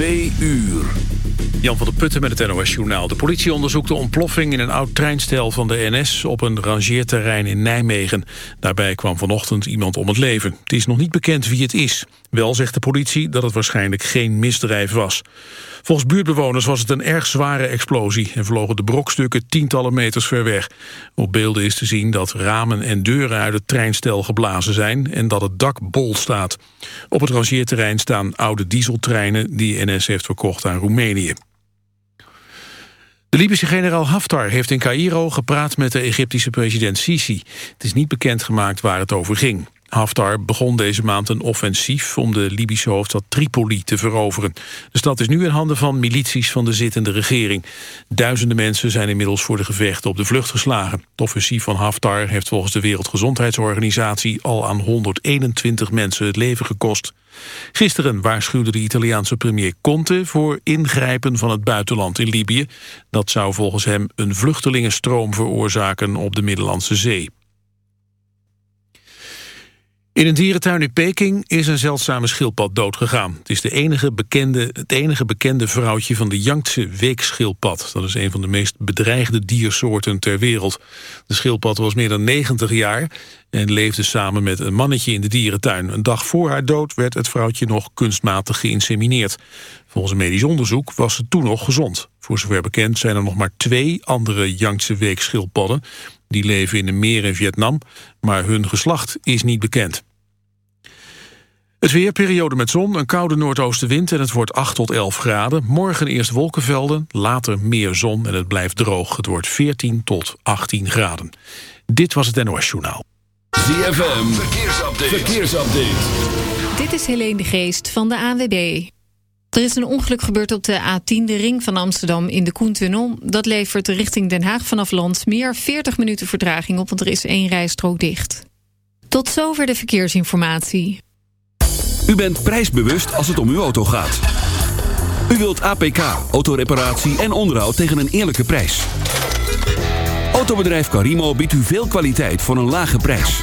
Twee uur. Jan van der Putten met het NOS-journaal. De politie onderzoekt de ontploffing in een oud treinstel van de NS... op een rangeerterrein in Nijmegen. Daarbij kwam vanochtend iemand om het leven. Het is nog niet bekend wie het is. Wel zegt de politie dat het waarschijnlijk geen misdrijf was. Volgens buurtbewoners was het een erg zware explosie... en vlogen de brokstukken tientallen meters ver weg. Op beelden is te zien dat ramen en deuren uit het treinstel geblazen zijn... en dat het dak bol staat. Op het rangeerterrein staan oude dieseltreinen... die NS heeft verkocht aan Roemenië. De Libische generaal Haftar heeft in Cairo gepraat met de Egyptische president Sisi. Het is niet bekendgemaakt waar het over ging. Haftar begon deze maand een offensief om de Libische hoofdstad Tripoli te veroveren. De stad is nu in handen van milities van de zittende regering. Duizenden mensen zijn inmiddels voor de gevechten op de vlucht geslagen. Het offensief van Haftar heeft volgens de Wereldgezondheidsorganisatie al aan 121 mensen het leven gekost. Gisteren waarschuwde de Italiaanse premier Conte voor ingrijpen van het buitenland in Libië. Dat zou volgens hem een vluchtelingenstroom veroorzaken op de Middellandse Zee. In een dierentuin in Peking is een zeldzame schildpad doodgegaan. Het is de enige bekende, het enige bekende vrouwtje van de Yangtze weekschildpad. Dat is een van de meest bedreigde diersoorten ter wereld. De schildpad was meer dan 90 jaar en leefde samen met een mannetje in de dierentuin. Een dag voor haar dood werd het vrouwtje nog kunstmatig geïnsemineerd. Volgens een medisch onderzoek was ze toen nog gezond. Voor zover bekend zijn er nog maar twee andere Yangtze weekschildpadden. Die leven in de meer in Vietnam, maar hun geslacht is niet bekend. Het weer, periode met zon, een koude noordoostenwind en het wordt 8 tot 11 graden. Morgen eerst wolkenvelden, later meer zon en het blijft droog. Het wordt 14 tot 18 graden. Dit was het NOS Journaal. ZFM, verkeersupdate. verkeersupdate. Dit is Helene de Geest van de ANWB. Er is een ongeluk gebeurd op de A10, de ring van Amsterdam in de Koentunnel. Dat levert richting Den Haag vanaf Landsmeer 40 minuten vertraging op, want er is één rijstrook dicht. Tot zover de verkeersinformatie. U bent prijsbewust als het om uw auto gaat. U wilt APK, autoreparatie en onderhoud tegen een eerlijke prijs. Autobedrijf Carimo biedt u veel kwaliteit voor een lage prijs.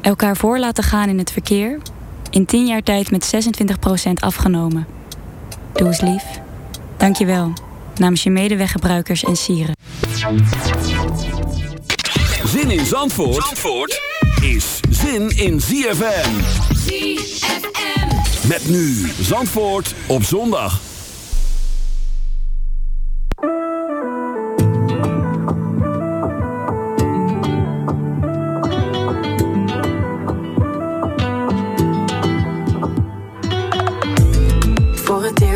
Elkaar voor laten gaan in het verkeer. In 10 jaar tijd met 26% afgenomen. Doe eens lief. Dank je wel. Namens je medeweggebruikers en sieren. Zin in Zandvoort, Zandvoort is zin in ZFM. ZFM. Met nu Zandvoort op zondag.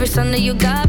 Every Sunday you got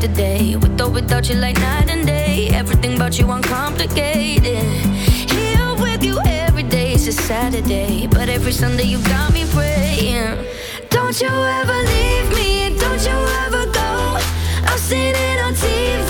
after day. With or without you, like night and day. Everything about you uncomplicated. Here with you every day, it's a Saturday. But every Sunday, you got me praying. Don't you ever leave me, don't you ever go. I've seen it on TV.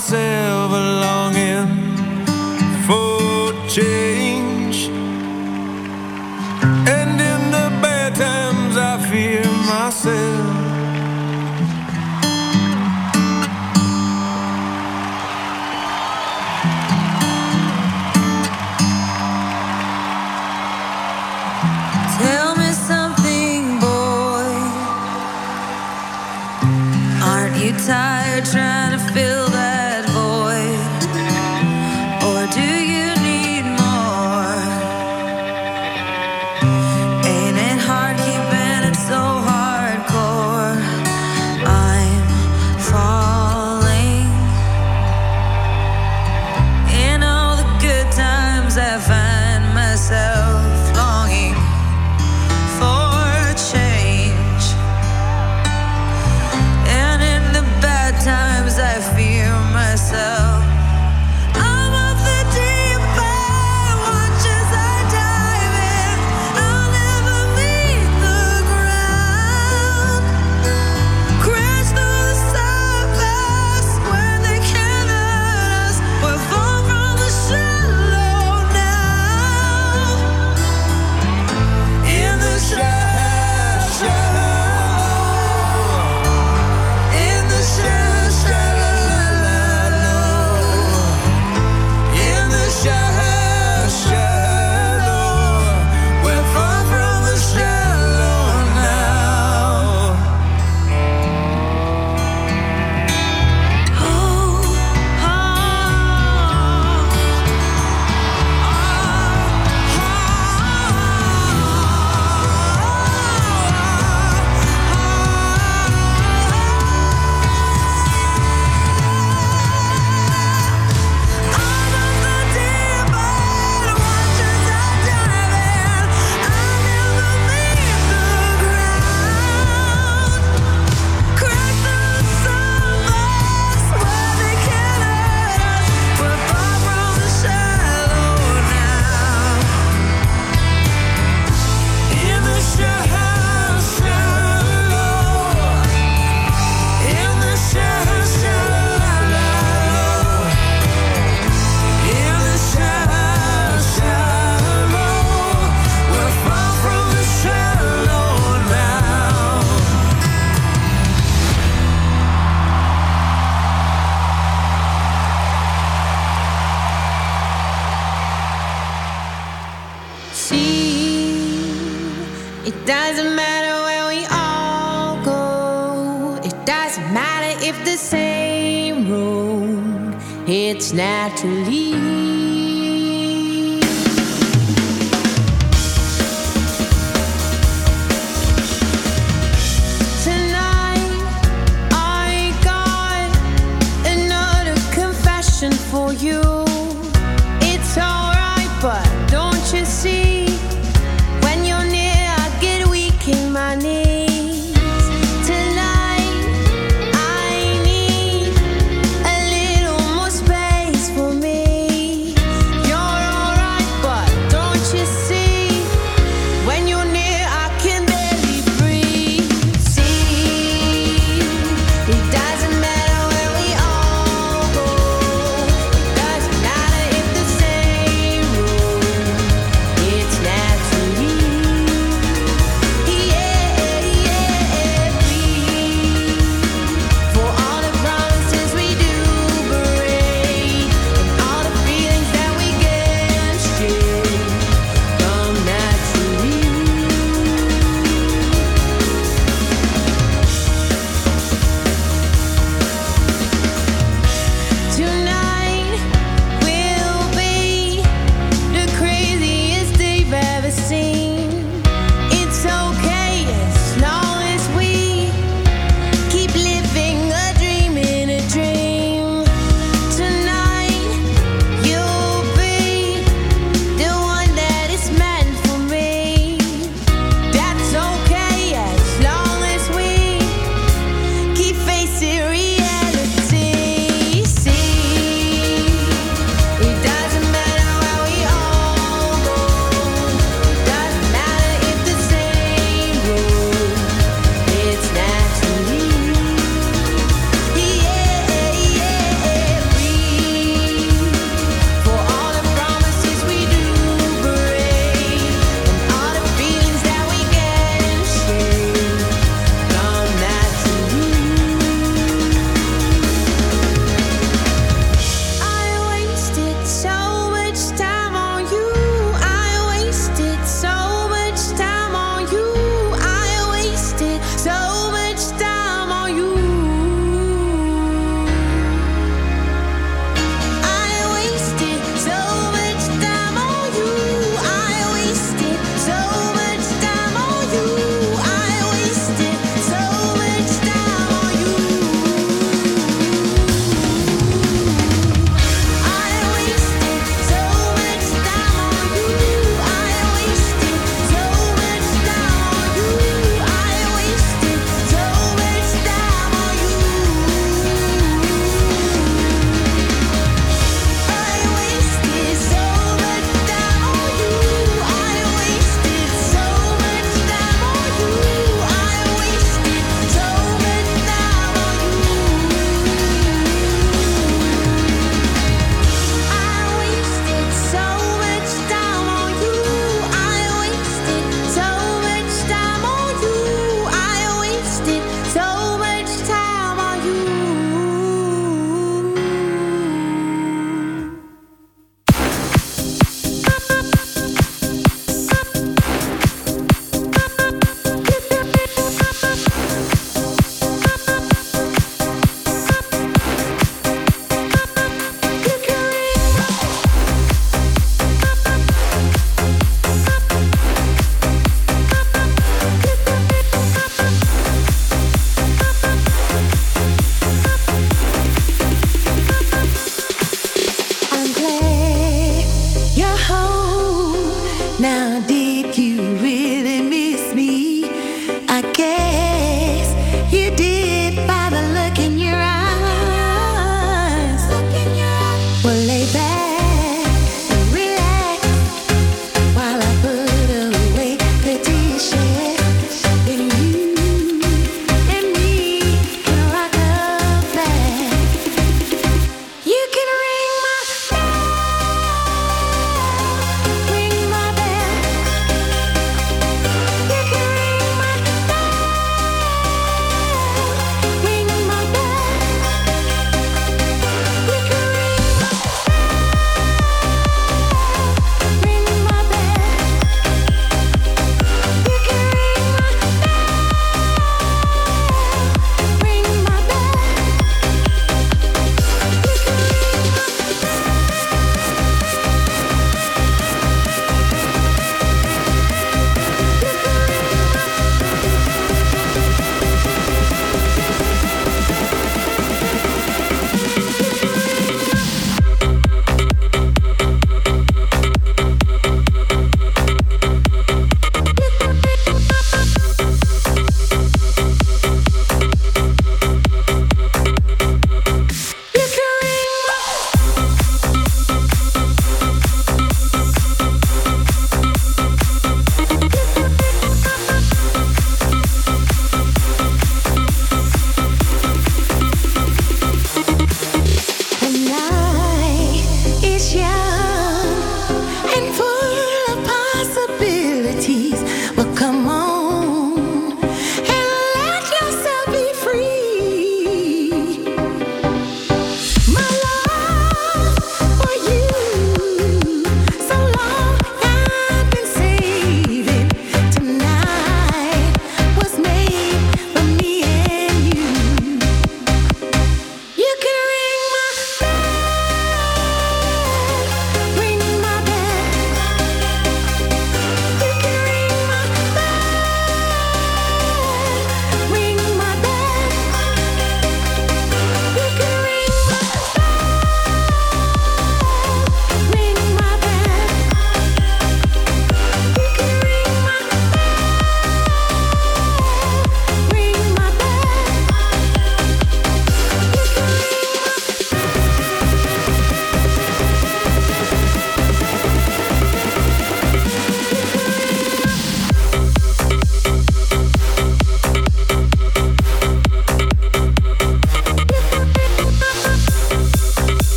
myself longing for change. And in the bad times, I fear myself.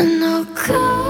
No code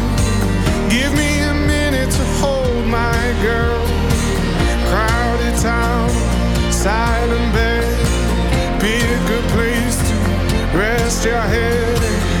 To hold my girl. Crowded town, silent bed. Pick a place to rest your head.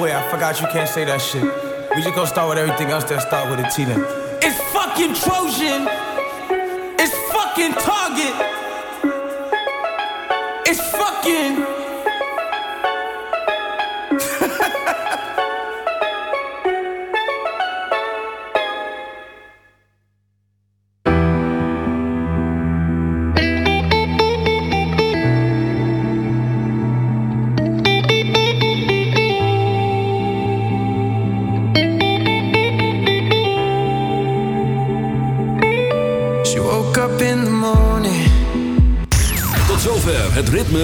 Wait, I forgot you can't say that shit. We just gonna start with everything else that start with a T then. It's fucking Trojan.